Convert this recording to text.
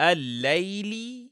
الليل